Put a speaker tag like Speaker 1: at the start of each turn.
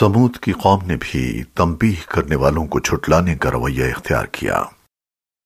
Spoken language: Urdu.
Speaker 1: سمود کی قوم نے بھی تنبیہ کرنے والوں کو چھٹلانے کا رویہ اختیار کیا۔